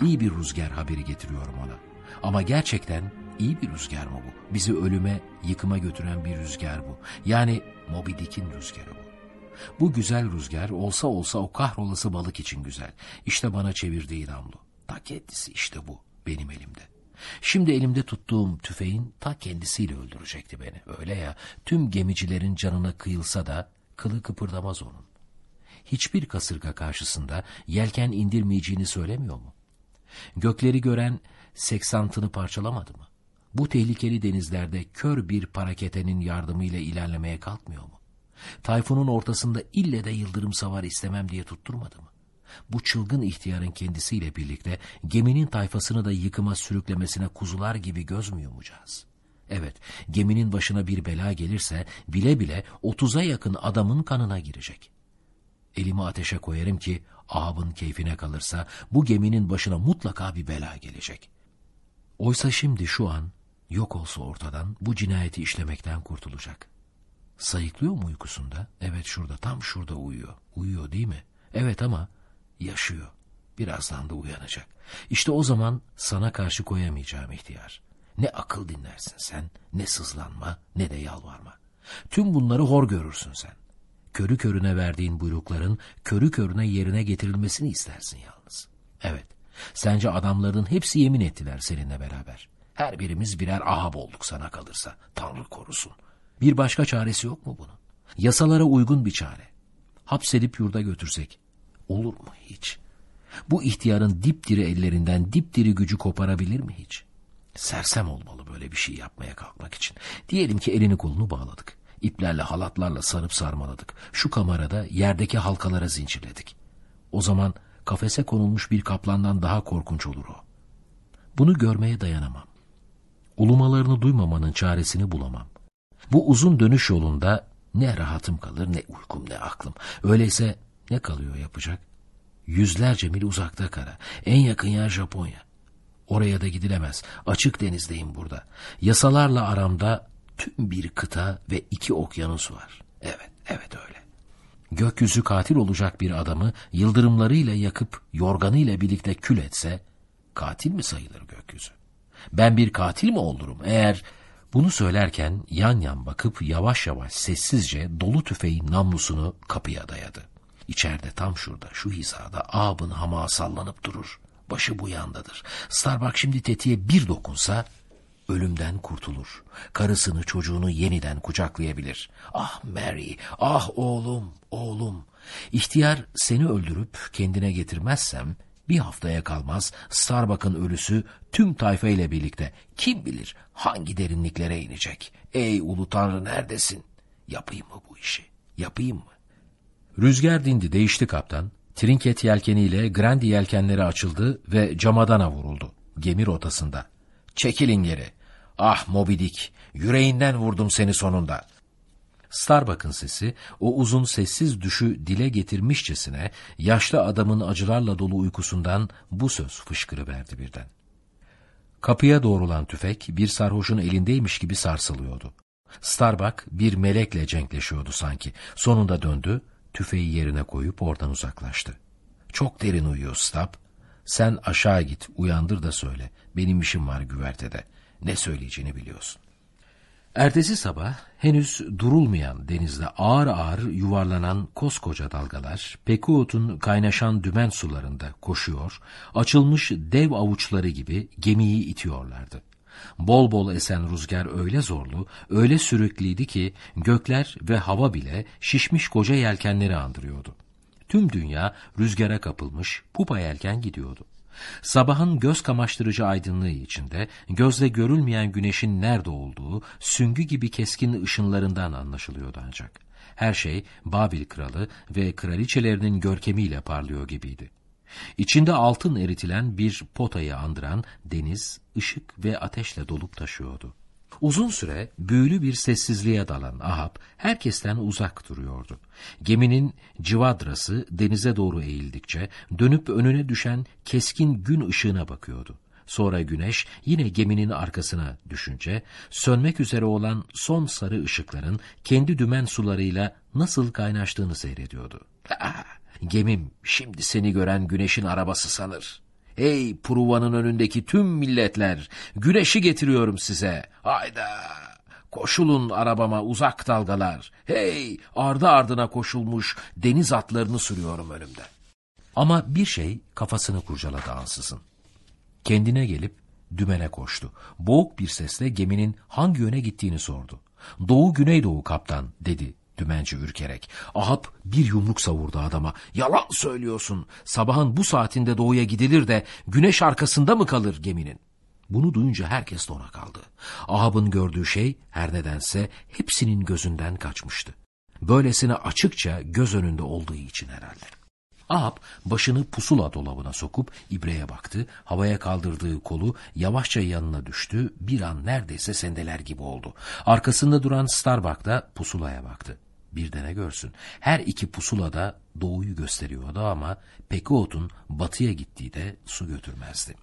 İyi bir rüzgar haberi getiriyorum ona. Ama gerçekten iyi bir rüzgar mı bu? Bizi ölüme, yıkıma götüren bir rüzgar bu. Yani Moby Dick'in rüzgarı bu. Bu güzel rüzgar olsa olsa o kahrolası balık için güzel. İşte bana çevirdiği namlu. Ta kendisi işte bu benim elimde. Şimdi elimde tuttuğum tüfeğin ta kendisiyle öldürecekti beni. Öyle ya tüm gemicilerin canına kıyılsa da kılı kıpırdamaz onun. Hiçbir kasırga karşısında yelken indirmeyeceğini söylemiyor mu? Gökleri gören seksantını parçalamadı mı? Bu tehlikeli denizlerde kör bir paraketenin yardımıyla ilerlemeye kalkmıyor mu? Tayfunun ortasında ille de yıldırım savar istemem diye tutturmadı mı? Bu çılgın ihtiyarın kendisiyle birlikte geminin tayfasını da yıkıma sürüklemesine kuzular gibi göz mü yumacağız? Evet, geminin başına bir bela gelirse bile bile otuza yakın adamın kanına girecek. Elimi ateşe koyarım ki Ahab'ın keyfine kalırsa bu geminin başına mutlaka bir bela gelecek. Oysa şimdi şu an yok olsa ortadan bu cinayeti işlemekten kurtulacak. Sayıklıyor mu uykusunda? Evet şurada, tam şurada uyuyor. Uyuyor değil mi? Evet ama yaşıyor. Birazdan da uyanacak. İşte o zaman sana karşı koyamayacağım ihtiyar. Ne akıl dinlersin sen, ne sızlanma, ne de yalvarma. Tüm bunları hor görürsün sen. Körü körüne verdiğin buyrukların körü körüne yerine getirilmesini istersin yalnız. Evet, sence adamların hepsi yemin ettiler seninle beraber. Her birimiz birer ahab olduk sana kalırsa. Tanrı korusun. Bir başka çaresi yok mu bunun? Yasalara uygun bir çare. Hapsedip yurda götürsek. Olur mu hiç? Bu ihtiyarın dipdiri ellerinden dipdiri gücü koparabilir mi hiç? Sersem olmalı böyle bir şey yapmaya kalkmak için. Diyelim ki elini kolunu bağladık. İplerle halatlarla sarıp sarmaladık. Şu kamerada yerdeki halkalara zincirledik. O zaman kafese konulmuş bir kaplandan daha korkunç olur o. Bunu görmeye dayanamam. Ulumalarını duymamanın çaresini bulamam. Bu uzun dönüş yolunda ne rahatım kalır ne uykum ne aklım. Öyleyse ne kalıyor yapacak? Yüzlerce mil uzakta kara. En yakın yer Japonya. Oraya da gidilemez. Açık denizdeyim burada. Yasalarla aramda tüm bir kıta ve iki okyanus var. Evet, evet öyle. Gökyüzü katil olacak bir adamı yıldırımlarıyla yakıp yorganıyla birlikte kül etse katil mi sayılır gökyüzü? Ben bir katil mi olurum eğer bunu söylerken yan yan bakıp yavaş yavaş sessizce dolu tüfeğin namlusunu kapıya dayadı. İçeride tam şurada şu hizada ağabın hamağı sallanıp durur. Başı bu yandadır. Starbuck şimdi tetiğe bir dokunsa ölümden kurtulur. Karısını çocuğunu yeniden kucaklayabilir. Ah Mary, ah oğlum, oğlum. İhtiyar seni öldürüp kendine getirmezsem bir haftaya kalmaz Starbuck'ın ölüsü tüm tayfa ile birlikte kim bilir hangi derinliklere inecek. Ey ulu tanrı neredesin? Yapayım mı bu işi? Yapayım mı? Rüzgar dindi değişti kaptan. Trinket yelkeniyle Grandi yelkenleri açıldı ve camadana vuruldu. Gemi rotasında. Çekilin geri. Ah Moby Dick, yüreğinden vurdum seni sonunda. Starbuck'ın sesi o uzun sessiz düşü dile getirmişçesine yaşlı adamın acılarla dolu uykusundan bu söz fışkırıverdi birden. Kapıya doğrulan tüfek bir sarhoşun elindeymiş gibi sarsılıyordu. Starbuck bir melekle cenkleşiyordu sanki. Sonunda döndü, tüfeği yerine koyup oradan uzaklaştı. Çok derin uyuyor Stab. Sen aşağı git, uyandır da söyle. Benim işim var güvertede. Ne söyleyeceğini biliyorsun. Ertesi sabah henüz durulmayan denizde ağır ağır yuvarlanan koskoca dalgalar Pekuot'un kaynaşan dümen sularında koşuyor, açılmış dev avuçları gibi gemiyi itiyorlardı. Bol bol esen rüzgar öyle zorlu, öyle sürüklüydü ki gökler ve hava bile şişmiş koca yelkenleri andırıyordu. Tüm dünya rüzgara kapılmış, pupa yelken gidiyordu. Sabahın göz kamaştırıcı aydınlığı içinde gözle görülmeyen güneşin nerede olduğu süngü gibi keskin ışınlarından anlaşılıyordu ancak. Her şey Babil kralı ve kraliçelerinin görkemiyle parlıyor gibiydi. İçinde altın eritilen bir potayı andıran deniz, ışık ve ateşle dolup taşıyordu. Uzun süre büyülü bir sessizliğe dalan Ahab herkesten uzak duruyordu. Geminin civadrası denize doğru eğildikçe dönüp önüne düşen keskin gün ışığına bakıyordu. Sonra güneş yine geminin arkasına düşünce sönmek üzere olan son sarı ışıkların kendi dümen sularıyla nasıl kaynaştığını seyrediyordu. gemim şimdi seni gören güneşin arabası sanır. Ey Pruva'nın önündeki tüm milletler, güneşi getiriyorum size. Hayda! Koşulun arabama uzak dalgalar. Hey, ardı ardına koşulmuş deniz atlarını sürüyorum önümde. Ama bir şey kafasını kurcaladı ansızın. Kendine gelip dümene koştu. Boğuk bir sesle geminin hangi yöne gittiğini sordu. Doğu güneydoğu kaptan dedi dümenci ürkerek. Ahab bir yumruk savurdu adama. Yalan söylüyorsun. Sabahın bu saatinde doğuya gidilir de güneş arkasında mı kalır geminin? Bunu duyunca herkes de ona kaldı. Ahab'ın gördüğü şey her nedense hepsinin gözünden kaçmıştı. Böylesine açıkça göz önünde olduğu için herhalde. Ahab başını pusula dolabına sokup ibreye baktı. Havaya kaldırdığı kolu yavaşça yanına düştü. Bir an neredeyse sendeler gibi oldu. Arkasında duran Starbuck da pusulaya baktı. Bir de görsün. Her iki pusula da doğuyu gösteriyordu ama Pekuot'un batıya gittiği de su götürmezdi.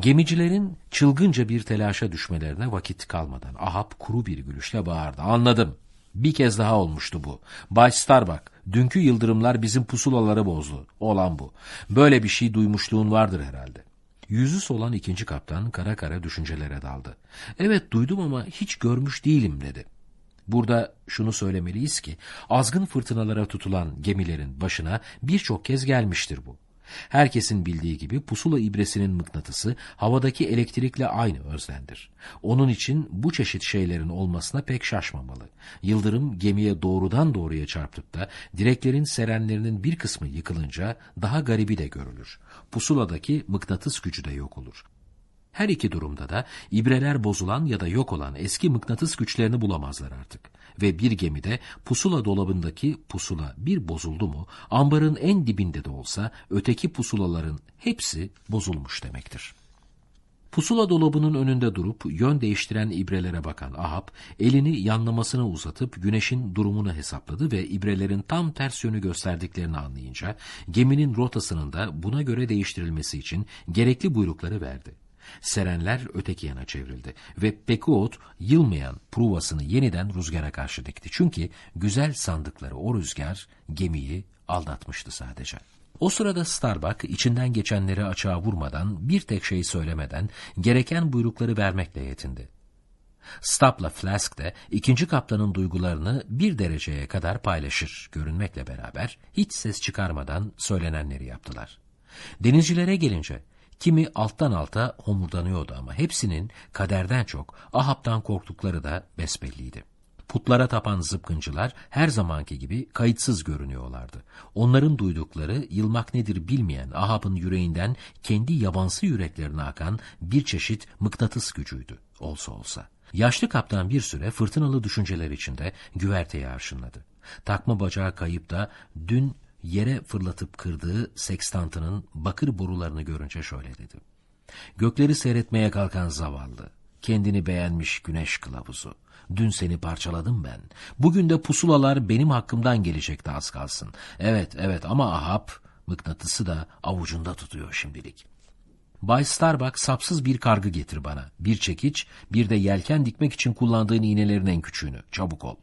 Gemicilerin çılgınca bir telaşa düşmelerine vakit kalmadan Ahab kuru bir gülüşle bağırdı. Anladım. Bir kez daha olmuştu bu. Bay Starbuck, dünkü yıldırımlar bizim pusulaları bozdu. Olan bu. Böyle bir şey duymuşluğun vardır herhalde. Yüzü solan ikinci kaptan kara kara düşüncelere daldı. Evet duydum ama hiç görmüş değilim dedi. Burada şunu söylemeliyiz ki azgın fırtınalara tutulan gemilerin başına birçok kez gelmiştir bu. Herkesin bildiği gibi pusula ibresinin mıknatısı havadaki elektrikle aynı özlendir. Onun için bu çeşit şeylerin olmasına pek şaşmamalı. Yıldırım gemiye doğrudan doğruya çarptıp da direklerin serenlerinin bir kısmı yıkılınca daha garibi de görülür. Pusuladaki mıknatıs gücü de yok olur. Her iki durumda da ibreler bozulan ya da yok olan eski mıknatıs güçlerini bulamazlar artık. Ve bir gemide pusula dolabındaki pusula bir bozuldu mu, ambarın en dibinde de olsa öteki pusulaların hepsi bozulmuş demektir. Pusula dolabının önünde durup yön değiştiren ibrelere bakan Ahab, elini yanlamasına uzatıp güneşin durumunu hesapladı ve ibrelerin tam ters yönü gösterdiklerini anlayınca geminin rotasının da buna göre değiştirilmesi için gerekli buyrukları verdi. Serenler öteki yana çevrildi ve Pekuot yılmayan pruvasını yeniden rüzgara karşı dikti. Çünkü güzel sandıkları o rüzgar gemiyi aldatmıştı sadece. O sırada Starbuck içinden geçenleri açığa vurmadan bir tek şey söylemeden gereken buyrukları vermekle yetindi. Stap'la Flask de ikinci kaptanın duygularını bir dereceye kadar paylaşır görünmekle beraber hiç ses çıkarmadan söylenenleri yaptılar. Denizcilere gelince Kimi alttan alta homurdanıyordu ama hepsinin kaderden çok Ahab'tan korktukları da besbelliydi. Putlara tapan zıpkıncılar her zamanki gibi kayıtsız görünüyorlardı. Onların duydukları yılmak nedir bilmeyen Ahab'ın yüreğinden kendi yabansı yüreklerine akan bir çeşit mıknatıs gücüydü olsa olsa. Yaşlı kaptan bir süre fırtınalı düşünceler içinde güverteye arşınladı. Takma bacağı kayıp da dün yere fırlatıp kırdığı sekstantının bakır borularını görünce şöyle dedi. Gökleri seyretmeye kalkan zavallı, kendini beğenmiş güneş kılavuzu. Dün seni parçaladım ben. Bugün de pusulalar benim hakkımdan gelecekti az kalsın. Evet, evet ama Ahab mıknatısı da avucunda tutuyor şimdilik. Bay Starbuck sapsız bir kargı getir bana. Bir çekiç, bir de yelken dikmek için kullandığın iğnelerin en küçüğünü. Çabuk ol.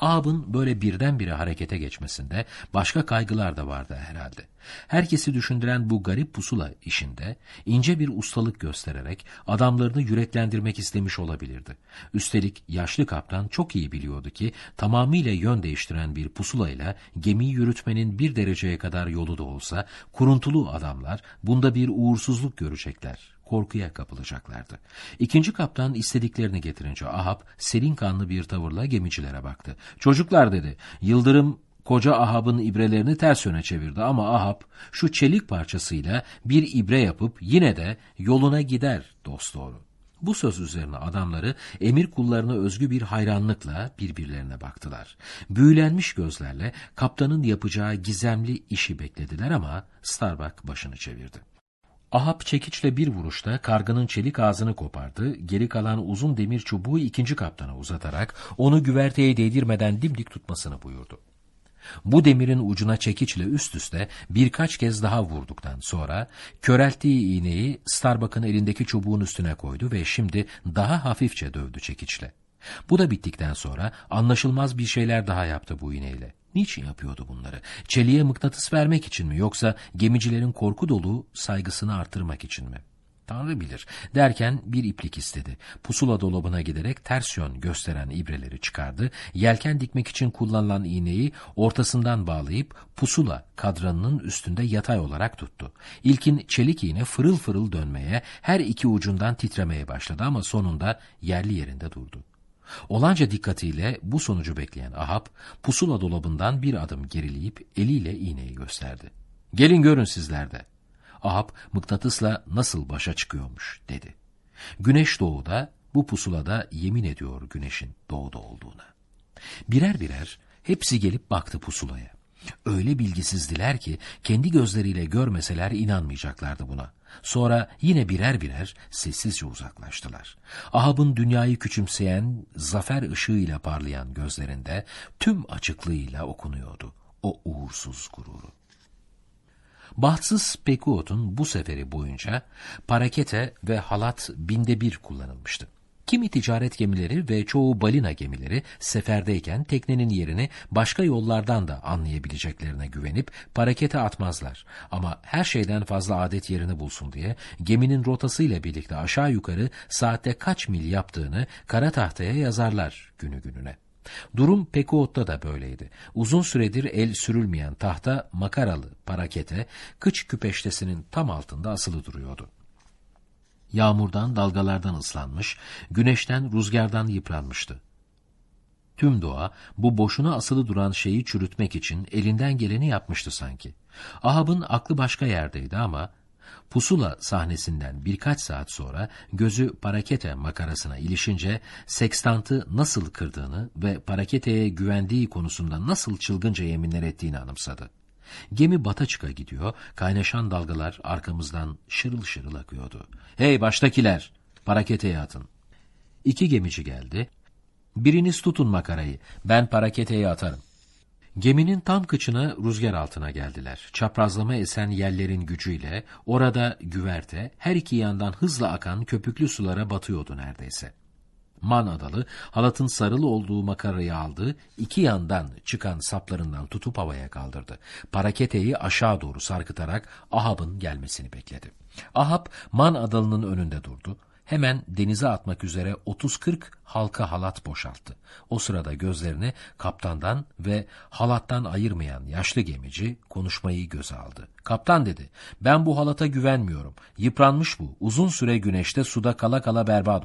Ahab'ın böyle birdenbire harekete geçmesinde başka kaygılar da vardı herhalde. Herkesi düşündüren bu garip pusula işinde ince bir ustalık göstererek adamlarını yüreklendirmek istemiş olabilirdi. Üstelik yaşlı kaptan çok iyi biliyordu ki tamamıyla yön değiştiren bir pusulayla gemiyi yürütmenin bir dereceye kadar yolu da olsa kuruntulu adamlar bunda bir uğursuzluk görecekler korkuya kapılacaklardı. İkinci kaptan istediklerini getirince Ahab serin kanlı bir tavırla gemicilere baktı. Çocuklar dedi, Yıldırım koca Ahab'ın ibrelerini ters yöne çevirdi ama Ahab şu çelik parçasıyla bir ibre yapıp yine de yoluna gider dosdoğru. Bu söz üzerine adamları emir kullarına özgü bir hayranlıkla birbirlerine baktılar. Büyülenmiş gözlerle kaptanın yapacağı gizemli işi beklediler ama Starbuck başını çevirdi. Ahab çekiçle bir vuruşta karganın çelik ağzını kopardı, geri kalan uzun demir çubuğu ikinci kaptana uzatarak onu güverteye değdirmeden dimdik tutmasını buyurdu. Bu demirin ucuna çekiçle üst üste birkaç kez daha vurduktan sonra körelttiği iğneyi Starbuck'ın elindeki çubuğun üstüne koydu ve şimdi daha hafifçe dövdü çekiçle. Bu da bittikten sonra anlaşılmaz bir şeyler daha yaptı bu iğneyle. Niçin yapıyordu bunları? Çeliğe mıknatıs vermek için mi yoksa gemicilerin korku dolu saygısını artırmak için mi? Tanrı bilir. Derken bir iplik istedi. Pusula dolabına giderek ters yön gösteren ibreleri çıkardı. Yelken dikmek için kullanılan iğneyi ortasından bağlayıp pusula kadranının üstünde yatay olarak tuttu. İlkin çelik iğne fırıl fırıl dönmeye, her iki ucundan titremeye başladı ama sonunda yerli yerinde durdu. Olanca dikkatiyle bu sonucu bekleyen Ahab, pusula dolabından bir adım gerileyip eliyle iğneyi gösterdi. Gelin görün sizler de. Ahab mıknatısla nasıl başa çıkıyormuş dedi. Güneş doğuda, bu pusulada yemin ediyor güneşin doğuda olduğuna. Birer birer hepsi gelip baktı pusulaya. Öyle bilgisizdiler ki kendi gözleriyle görmeseler inanmayacaklardı buna. Sonra yine birer birer sessizce uzaklaştılar. Ahab'ın dünyayı küçümseyen, zafer ışığıyla parlayan gözlerinde tüm açıklığıyla okunuyordu o uğursuz gururu. Bahtsız Pekuot'un bu seferi boyunca parakete ve halat binde bir kullanılmıştı. Kimi ticaret gemileri ve çoğu balina gemileri seferdeyken teknenin yerini başka yollardan da anlayabileceklerine güvenip parakete atmazlar. Ama her şeyden fazla adet yerini bulsun diye geminin rotasıyla birlikte aşağı yukarı saatte kaç mil yaptığını kara tahtaya yazarlar günü gününe. Durum Pekuot'ta da böyleydi. Uzun süredir el sürülmeyen tahta makaralı parakete kıç küpeştesinin tam altında asılı duruyordu. Yağmurdan, dalgalardan ıslanmış, güneşten, rüzgardan yıpranmıştı. Tüm doğa bu boşuna asılı duran şeyi çürütmek için elinden geleni yapmıştı sanki. Ahab'ın aklı başka yerdeydi ama Pusula sahnesinden birkaç saat sonra gözü parakete makarasına ilişince sekstantı nasıl kırdığını ve paraketeye güvendiği konusunda nasıl çılgınca yeminler ettiğini anımsadı. Gemi bata çıka gidiyor, kaynaşan dalgalar arkamızdan şırıl şırıl akıyordu. Hey baştakiler, paraketeye atın. İki gemici geldi. Biriniz tutun makarayı, ben paraketeye atarım. Geminin tam kıçına rüzgar altına geldiler. Çaprazlama esen yerlerin gücüyle orada güverte her iki yandan hızla akan köpüklü sulara batıyordu neredeyse. Man adalı halatın sarılı olduğu makarayı aldı, iki yandan çıkan saplarından tutup havaya kaldırdı. Paraketeyi aşağı doğru sarkıtarak Ahab'ın gelmesini bekledi. Ahab Man adalının önünde durdu hemen denize atmak üzere 30-40 halka halat boşalttı. O sırada gözlerini kaptandan ve halattan ayırmayan yaşlı gemici konuşmayı göze aldı. Kaptan dedi, ben bu halata güvenmiyorum. Yıpranmış bu. Uzun süre güneşte suda kala kala berbat